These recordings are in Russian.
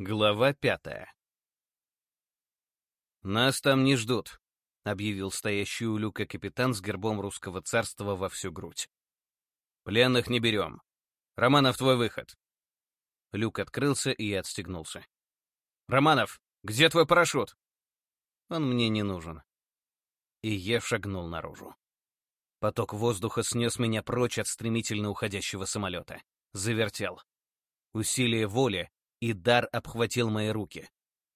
Глава пятая «Нас там не ждут», — объявил стоящий у люка капитан с гербом русского царства во всю грудь. «Пленных не берем. Романов, твой выход». Люк открылся и отстегнулся. «Романов, где твой парашют?» «Он мне не нужен». И я шагнул наружу. Поток воздуха снес меня прочь от стремительно уходящего самолета. Завертел. Усилие воли и дар обхватил мои руки.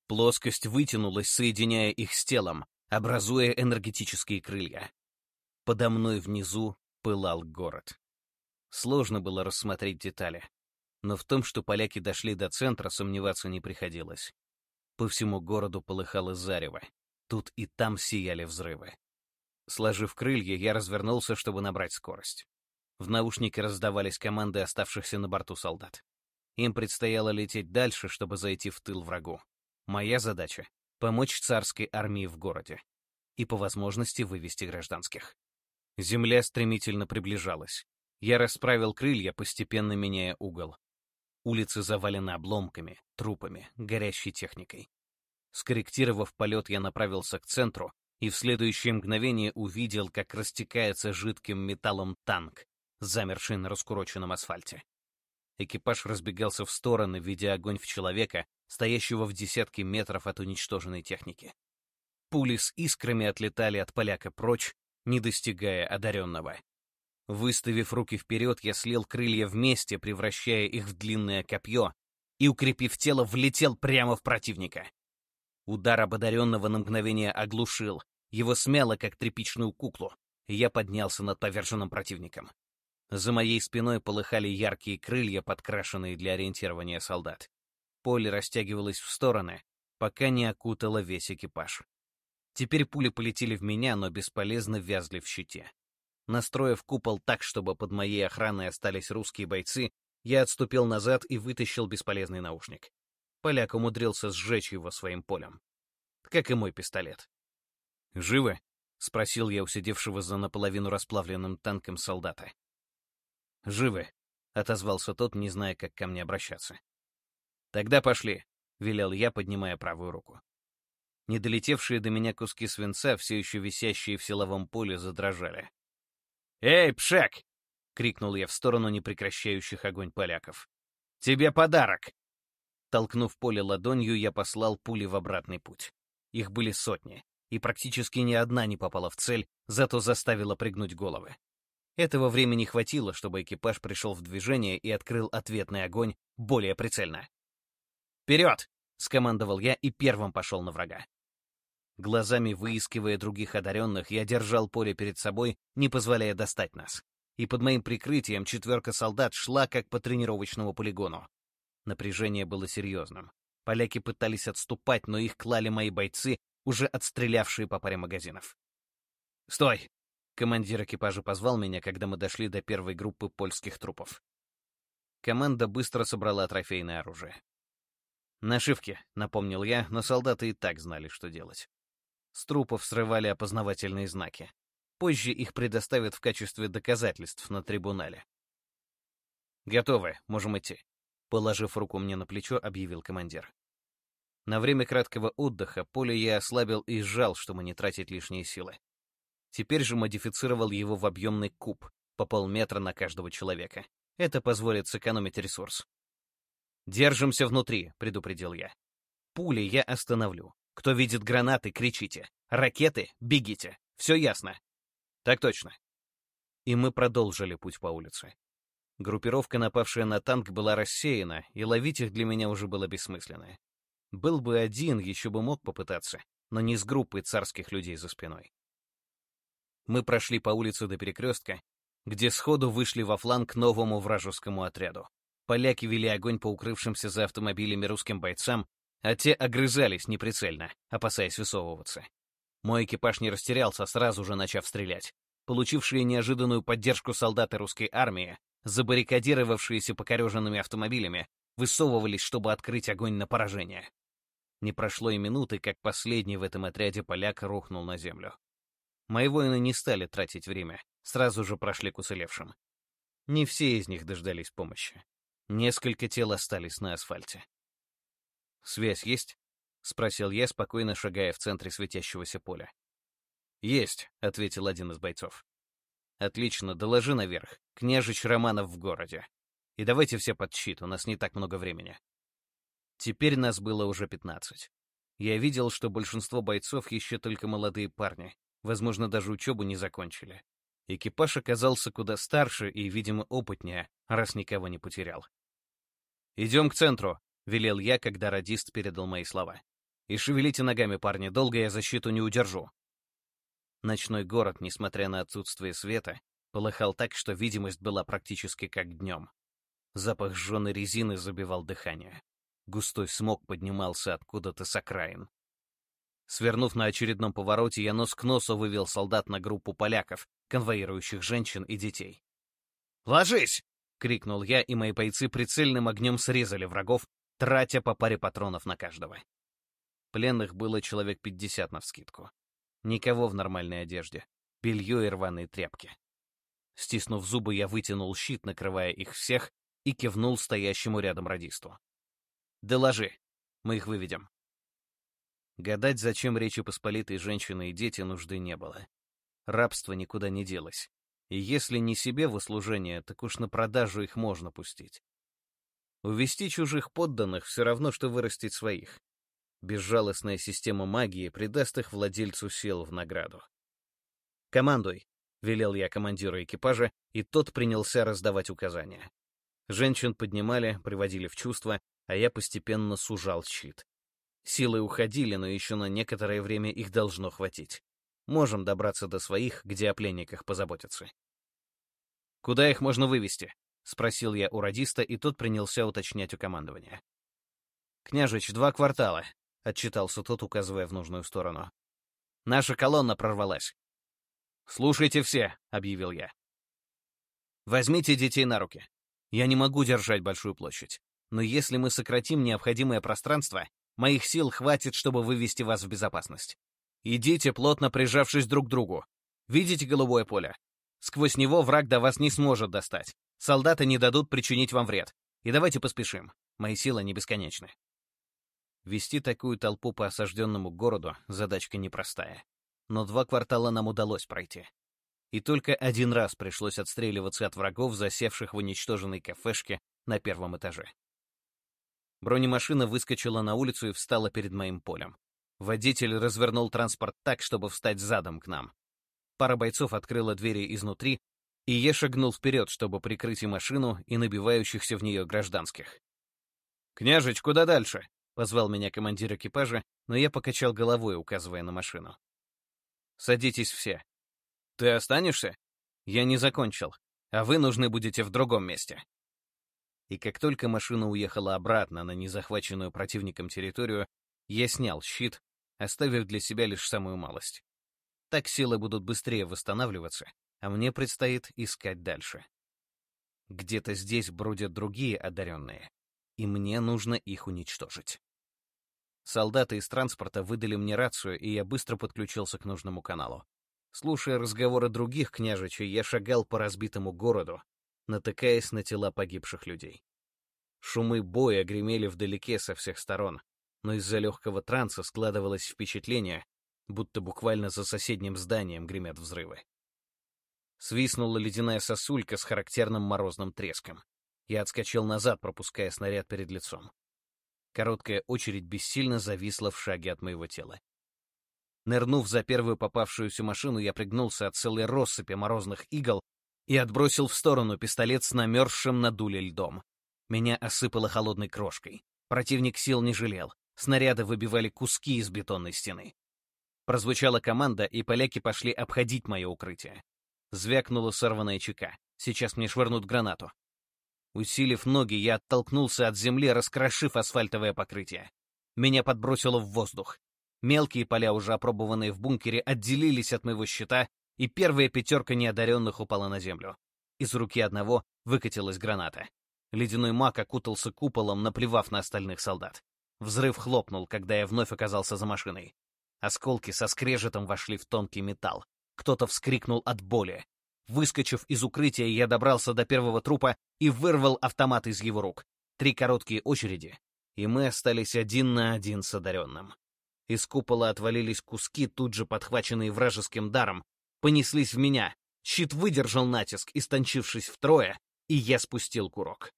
Плоскость вытянулась, соединяя их с телом, образуя энергетические крылья. Подо мной внизу пылал город. Сложно было рассмотреть детали, но в том, что поляки дошли до центра, сомневаться не приходилось. По всему городу полыхало зарево. Тут и там сияли взрывы. Сложив крылья, я развернулся, чтобы набрать скорость. В наушнике раздавались команды оставшихся на борту солдат. Им предстояло лететь дальше, чтобы зайти в тыл врагу. Моя задача — помочь царской армии в городе. И по возможности вывести гражданских. Земля стремительно приближалась. Я расправил крылья, постепенно меняя угол. Улицы завалены обломками, трупами, горящей техникой. Скорректировав полет, я направился к центру и в следующее мгновение увидел, как растекается жидким металлом танк, замерший на раскуроченном асфальте. Экипаж разбегался в стороны, видя огонь в человека, стоящего в десятки метров от уничтоженной техники. Пули с искрами отлетали от поляка прочь, не достигая одаренного. Выставив руки вперед, я слил крылья вместе, превращая их в длинное копье, и, укрепив тело, влетел прямо в противника. Удар ободаренного на мгновение оглушил, его смяло, как тряпичную куклу, и я поднялся над поверженным противником. За моей спиной полыхали яркие крылья, подкрашенные для ориентирования солдат. Поле растягивалось в стороны, пока не окутало весь экипаж. Теперь пули полетели в меня, но бесполезно вязли в щите. Настроив купол так, чтобы под моей охраной остались русские бойцы, я отступил назад и вытащил бесполезный наушник. Поляк умудрился сжечь его своим полем. Как и мой пистолет. «Живы?» — спросил я у сидевшего за наполовину расплавленным танком солдата. «Живы», — отозвался тот, не зная, как ко мне обращаться. «Тогда пошли», — велел я, поднимая правую руку. Недолетевшие до меня куски свинца, все еще висящие в силовом поле, задрожали. «Эй, Пшек!» — крикнул я в сторону непрекращающих огонь поляков. «Тебе подарок!» Толкнув поле ладонью, я послал пули в обратный путь. Их были сотни, и практически ни одна не попала в цель, зато заставила пригнуть головы. Этого времени хватило, чтобы экипаж пришел в движение и открыл ответный огонь более прицельно. «Вперед!» — скомандовал я и первым пошел на врага. Глазами выискивая других одаренных, я держал поле перед собой, не позволяя достать нас. И под моим прикрытием четверка солдат шла как по тренировочному полигону. Напряжение было серьезным. Поляки пытались отступать, но их клали мои бойцы, уже отстрелявшие по паре магазинов. «Стой!» Командир экипажа позвал меня, когда мы дошли до первой группы польских трупов. Команда быстро собрала трофейное оружие. «Нашивки», — напомнил я, но солдаты и так знали, что делать. С трупов срывали опознавательные знаки. Позже их предоставят в качестве доказательств на трибунале. «Готовы, можем идти», — положив руку мне на плечо, объявил командир. На время краткого отдыха поле я ослабил и сжал, чтобы не тратить лишние силы. Теперь же модифицировал его в объемный куб, по полметра на каждого человека. Это позволит сэкономить ресурс. «Держимся внутри», — предупредил я. «Пули я остановлю. Кто видит гранаты, кричите. Ракеты — бегите. Все ясно?» «Так точно». И мы продолжили путь по улице. Группировка, напавшая на танк, была рассеяна, и ловить их для меня уже было бессмысленно. Был бы один, еще бы мог попытаться, но не с группой царских людей за спиной. Мы прошли по улице до перекрестка, где сходу вышли во фланг новому вражескому отряду. Поляки вели огонь по укрывшимся за автомобилями русским бойцам, а те огрызались неприцельно, опасаясь высовываться. Мой экипаж не растерялся, сразу же начав стрелять. Получившие неожиданную поддержку солдаты русской армии, забаррикадировавшиеся покореженными автомобилями, высовывались, чтобы открыть огонь на поражение. Не прошло и минуты, как последний в этом отряде поляк рухнул на землю. Мои воины не стали тратить время, сразу же прошли к уцелевшим. Не все из них дождались помощи. Несколько тел остались на асфальте. «Связь есть?» — спросил я, спокойно шагая в центре светящегося поля. «Есть», — ответил один из бойцов. «Отлично, доложи наверх. Княжич Романов в городе. И давайте все под щит, у нас не так много времени». Теперь нас было уже пятнадцать. Я видел, что большинство бойцов еще только молодые парни, возможно, даже учебу не закончили. Экипаж оказался куда старше и, видимо, опытнее, раз никого не потерял. «Идем к центру», — велел я, когда радист передал мои слова. «И шевелите ногами, парни, долго я защиту не удержу». Ночной город, несмотря на отсутствие света, полыхал так, что видимость была практически как днем. Запах жженой резины забивал дыхание. Густой смог поднимался откуда-то с окраин. Свернув на очередном повороте, я нос к носу вывел солдат на группу поляков, конвоирующих женщин и детей. «Ложись!» — крикнул я, и мои бойцы прицельным огнем срезали врагов, тратя по паре патронов на каждого. Пленных было человек пятьдесят навскидку. Никого в нормальной одежде. Белье и рваные тряпки. Стиснув зубы, я вытянул щит, накрывая их всех, и кивнул стоящему рядом радисту. «Доложи. Мы их выведем». Гадать, зачем Речи Посполитой женщины и дети нужды не было. Рабство никуда не делось. И если не себе в услужение, так уж на продажу их можно пустить. Увести чужих подданных все равно, что вырастить своих. Безжалостная система магии придаст их владельцу сил в награду. «Командуй», — велел я командиру экипажа, и тот принялся раздавать указания. Женщин поднимали, приводили в чувство, а я постепенно сужал щит. Силы уходили, но еще на некоторое время их должно хватить. Можем добраться до своих, где о пленниках позаботятся. «Куда их можно вывести?» — спросил я у радиста, и тот принялся уточнять у командования. «Княжич, два квартала», — отчитался тот, указывая в нужную сторону. «Наша колонна прорвалась». «Слушайте все», — объявил я. «Возьмите детей на руки. Я не могу держать большую площадь, но если мы сократим необходимое пространство, моих сил хватит, чтобы вывести вас в безопасность. Идите, плотно прижавшись друг к другу. Видите голубое поле? Сквозь него враг до вас не сможет достать. Солдаты не дадут причинить вам вред. И давайте поспешим. Мои силы не бесконечны. Вести такую толпу по осажденному городу — задачка непростая. Но два квартала нам удалось пройти. И только один раз пришлось отстреливаться от врагов, засевших в уничтоженной кафешке на первом этаже. Бронемашина выскочила на улицу и встала перед моим полем. Водитель развернул транспорт так, чтобы встать задом к нам. Пара бойцов открыла двери изнутри, и я шагнул вперед, чтобы прикрыть и машину, и набивающихся в нее гражданских. «Княжич, куда дальше?» — позвал меня командир экипажа, но я покачал головой, указывая на машину. «Садитесь все». «Ты останешься?» «Я не закончил, а вы нужны будете в другом месте». И как только машина уехала обратно на незахваченную противником территорию, я снял щит, оставив для себя лишь самую малость. Так силы будут быстрее восстанавливаться, а мне предстоит искать дальше. Где-то здесь бродят другие одаренные, и мне нужно их уничтожить. Солдаты из транспорта выдали мне рацию, и я быстро подключился к нужному каналу. Слушая разговоры других княжичей, я шагал по разбитому городу, натыкаясь на тела погибших людей. Шумы боя гремели вдалеке со всех сторон, но из-за легкого транса складывалось впечатление, будто буквально за соседним зданием гремят взрывы. Свистнула ледяная сосулька с характерным морозным треском. Я отскочил назад, пропуская снаряд перед лицом. Короткая очередь бессильно зависла в шаге от моего тела. Нырнув за первую попавшуюся машину, я пригнулся от целой россыпи морозных игл и отбросил в сторону пистолет с намерзшим на дуле льдом. Меня осыпало холодной крошкой. Противник сил не жалел. Снаряды выбивали куски из бетонной стены. Прозвучала команда, и поляки пошли обходить мое укрытие. Звякнула сорванная чека. Сейчас мне швырнут гранату. Усилив ноги, я оттолкнулся от земли, раскрошив асфальтовое покрытие. Меня подбросило в воздух. Мелкие поля, уже опробованные в бункере, отделились от моего щита, и первая пятерка неодаренных упала на землю. Из руки одного выкатилась граната. Ледяной маг окутался куполом, наплевав на остальных солдат. Взрыв хлопнул, когда я вновь оказался за машиной. Осколки со скрежетом вошли в тонкий металл. Кто-то вскрикнул от боли. Выскочив из укрытия, я добрался до первого трупа и вырвал автомат из его рук. Три короткие очереди, и мы остались один на один с одаренным. Из купола отвалились куски, тут же подхваченные вражеским даром, понеслись в меня. Щит выдержал натиск, истончившись втрое, и я спустил курок.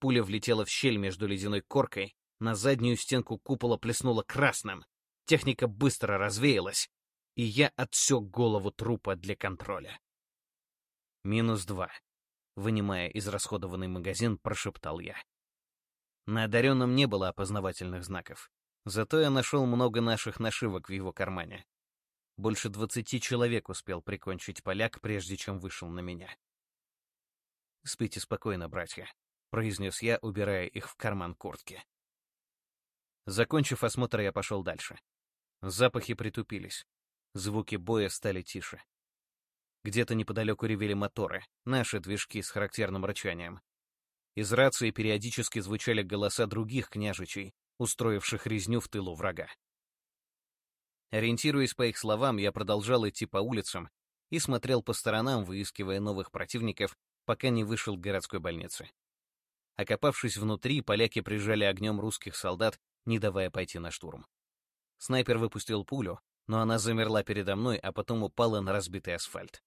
Пуля влетела в щель между ледяной коркой, на заднюю стенку купола плеснула красным. Техника быстро развеялась, и я отсек голову трупа для контроля. Минус два. Вынимая израсходованный магазин, прошептал я. На одаренном не было опознавательных знаков. Зато я нашел много наших нашивок в его кармане. Больше двадцати человек успел прикончить поляк, прежде чем вышел на меня. «Спите спокойно, братья», — произнес я, убирая их в карман куртки. Закончив осмотр, я пошел дальше. Запахи притупились. Звуки боя стали тише. Где-то неподалеку ревели моторы, наши движки с характерным рычанием. Из рации периодически звучали голоса других княжичей, устроивших резню в тылу врага. Ориентируясь по их словам, я продолжал идти по улицам и смотрел по сторонам, выискивая новых противников, пока не вышел к городской больнице. Окопавшись внутри, поляки прижали огнем русских солдат, не давая пойти на штурм. Снайпер выпустил пулю, но она замерла передо мной, а потом упала на разбитый асфальт.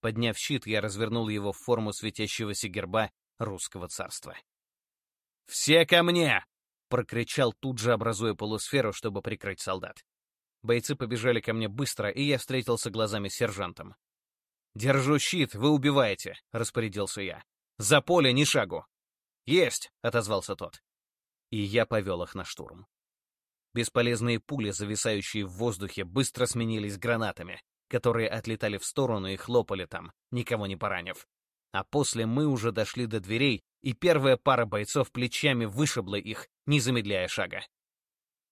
Подняв щит, я развернул его в форму светящегося герба русского царства. «Все ко мне!» — прокричал тут же, образуя полусферу, чтобы прикрыть солдат. Бойцы побежали ко мне быстро, и я встретился глазами с сержантом. «Держу щит, вы убиваете», — распорядился я. «За поле ни шагу». «Есть!» — отозвался тот. И я повел их на штурм. Бесполезные пули, зависающие в воздухе, быстро сменились гранатами, которые отлетали в сторону и хлопали там, никого не поранив. А после мы уже дошли до дверей, и первая пара бойцов плечами вышибла их, не замедляя шага.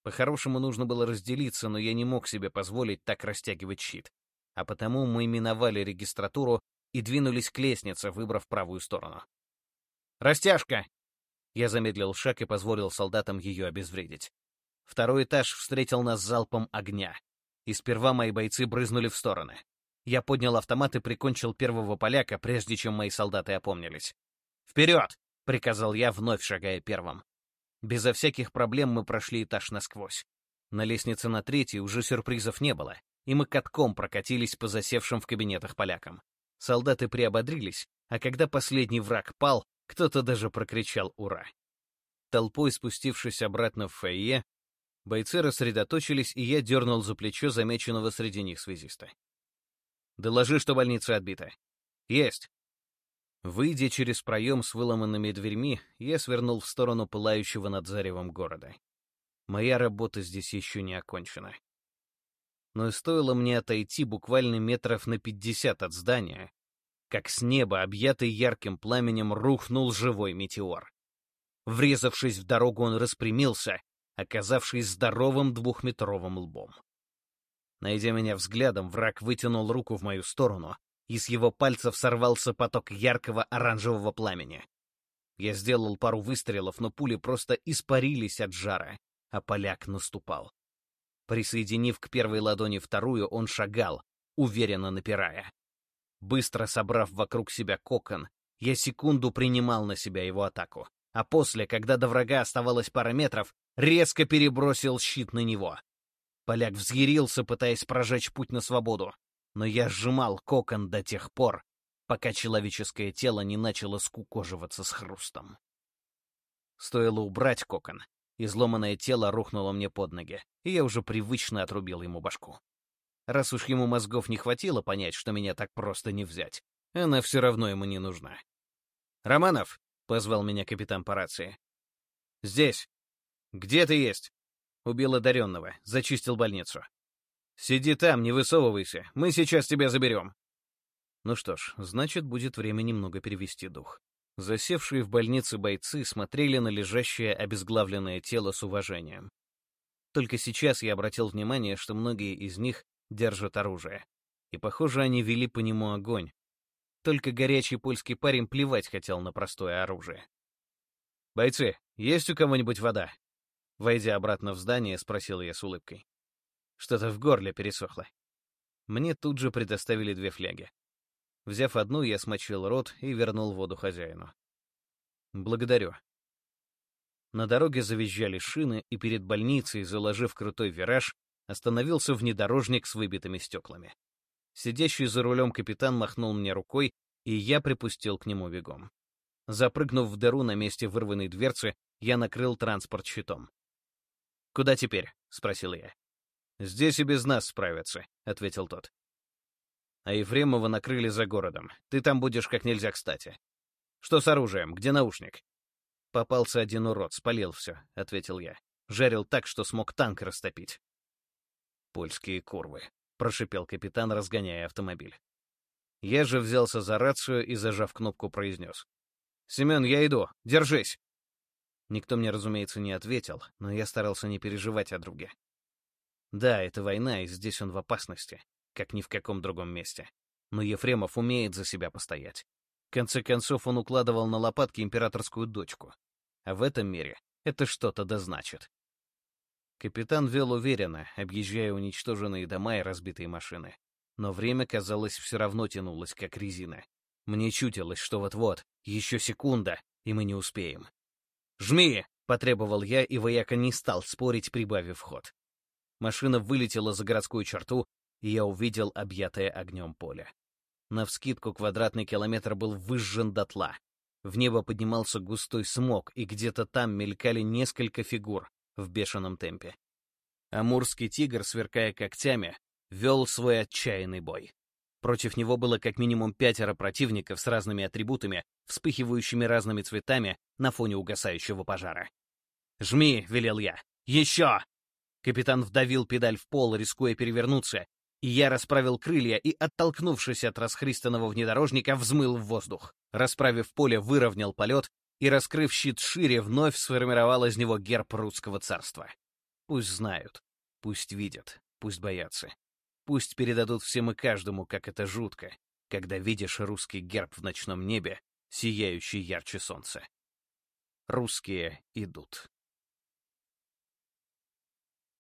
По-хорошему нужно было разделиться, но я не мог себе позволить так растягивать щит. А потому мы миновали регистратуру и двинулись к лестнице, выбрав правую сторону. «Растяжка!» Я замедлил шаг и позволил солдатам ее обезвредить. Второй этаж встретил нас залпом огня. И сперва мои бойцы брызнули в стороны. Я поднял автомат и прикончил первого поляка, прежде чем мои солдаты опомнились. «Вперед!» — приказал я, вновь шагая первым. Безо всяких проблем мы прошли этаж насквозь. На лестнице на третий уже сюрпризов не было, и мы катком прокатились по засевшим в кабинетах полякам. Солдаты приободрились, а когда последний враг пал, кто-то даже прокричал «Ура!». Толпой спустившись обратно в фойе, бойцы рассредоточились, и я дернул за плечо замеченного среди них связиста. «Доложи, что больница отбита». «Есть!» Выйдя через проем с выломанными дверьми, я свернул в сторону пылающего над заревом города. Моя работа здесь еще не окончена. Но стоило мне отойти буквально метров на пятьдесят от здания, как с неба, объятый ярким пламенем, рухнул живой метеор. Врезавшись в дорогу, он распрямился, оказавшись здоровым двухметровым лбом. Найдя меня взглядом, враг вытянул руку в мою сторону, и с его пальцев сорвался поток яркого оранжевого пламени. Я сделал пару выстрелов, но пули просто испарились от жара, а поляк наступал. Присоединив к первой ладони вторую, он шагал, уверенно напирая. Быстро собрав вокруг себя кокон, я секунду принимал на себя его атаку, а после, когда до врага оставалось пара метров, резко перебросил щит на него. Поляк взъярился, пытаясь прожечь путь на свободу, но я сжимал кокон до тех пор, пока человеческое тело не начало скукоживаться с хрустом. Стоило убрать кокон, изломанное тело рухнуло мне под ноги, и я уже привычно отрубил ему башку. Раз уж ему мозгов не хватило понять, что меня так просто не взять, она все равно ему не нужна. «Романов!» — позвал меня капитан по рации. «Здесь. Где ты есть?» Убил одаренного, зачистил больницу. «Сиди там, не высовывайся, мы сейчас тебя заберем». Ну что ж, значит, будет время немного перевести дух. Засевшие в больнице бойцы смотрели на лежащее обезглавленное тело с уважением. Только сейчас я обратил внимание, что многие из них держат оружие. И, похоже, они вели по нему огонь. Только горячий польский парень плевать хотел на простое оружие. «Бойцы, есть у кого-нибудь вода?» Войдя обратно в здание, спросил я с улыбкой. Что-то в горле пересохло. Мне тут же предоставили две фляги. Взяв одну, я смочил рот и вернул воду хозяину. «Благодарю». На дороге завизжали шины, и перед больницей, заложив крутой вираж, остановился внедорожник с выбитыми стеклами. Сидящий за рулем капитан махнул мне рукой, и я припустил к нему бегом. Запрыгнув в дыру на месте вырванной дверцы, я накрыл транспорт щитом. «Куда теперь?» — спросил я. «Здесь и без нас справятся», — ответил тот. «А Ефремова накрыли за городом. Ты там будешь как нельзя кстати. Что с оружием? Где наушник?» «Попался один урод, спалил все», — ответил я. Жарил так, что смог танк растопить. «Польские курвы», — прошипел капитан, разгоняя автомобиль. Я же взялся за рацию и, зажав кнопку, произнес. «Семен, я иду. Держись!» Никто мне, разумеется, не ответил, но я старался не переживать о друге. Да, это война, и здесь он в опасности, как ни в каком другом месте. Но Ефремов умеет за себя постоять. В конце концов, он укладывал на лопатки императорскую дочку. А в этом мире это что-то да значит. Капитан вел уверенно, объезжая уничтоженные дома и разбитые машины. Но время, казалось, все равно тянулось, как резина. Мне чутилось, что вот-вот, еще секунда, и мы не успеем. «Жми!» — потребовал я, и вояка не стал спорить, прибавив ход. Машина вылетела за городскую черту, и я увидел объятое огнем поле. Навскидку квадратный километр был выжжен дотла. В небо поднимался густой смог, и где-то там мелькали несколько фигур в бешеном темпе. Амурский тигр, сверкая когтями, вел свой отчаянный бой. Против него было как минимум пятеро противников с разными атрибутами, вспыхивающими разными цветами на фоне угасающего пожара. «Жми!» — велел я. «Еще!» Капитан вдавил педаль в пол, рискуя перевернуться, и я расправил крылья и, оттолкнувшись от расхристанного внедорожника, взмыл в воздух. Расправив поле, выровнял полет и, раскрыв щит шире, вновь сформировал из него герб русского царства. Пусть знают, пусть видят, пусть боятся. Пусть передадут всем и каждому, как это жутко, когда видишь русский герб в ночном небе, сияющий ярче солнца. Русские идут.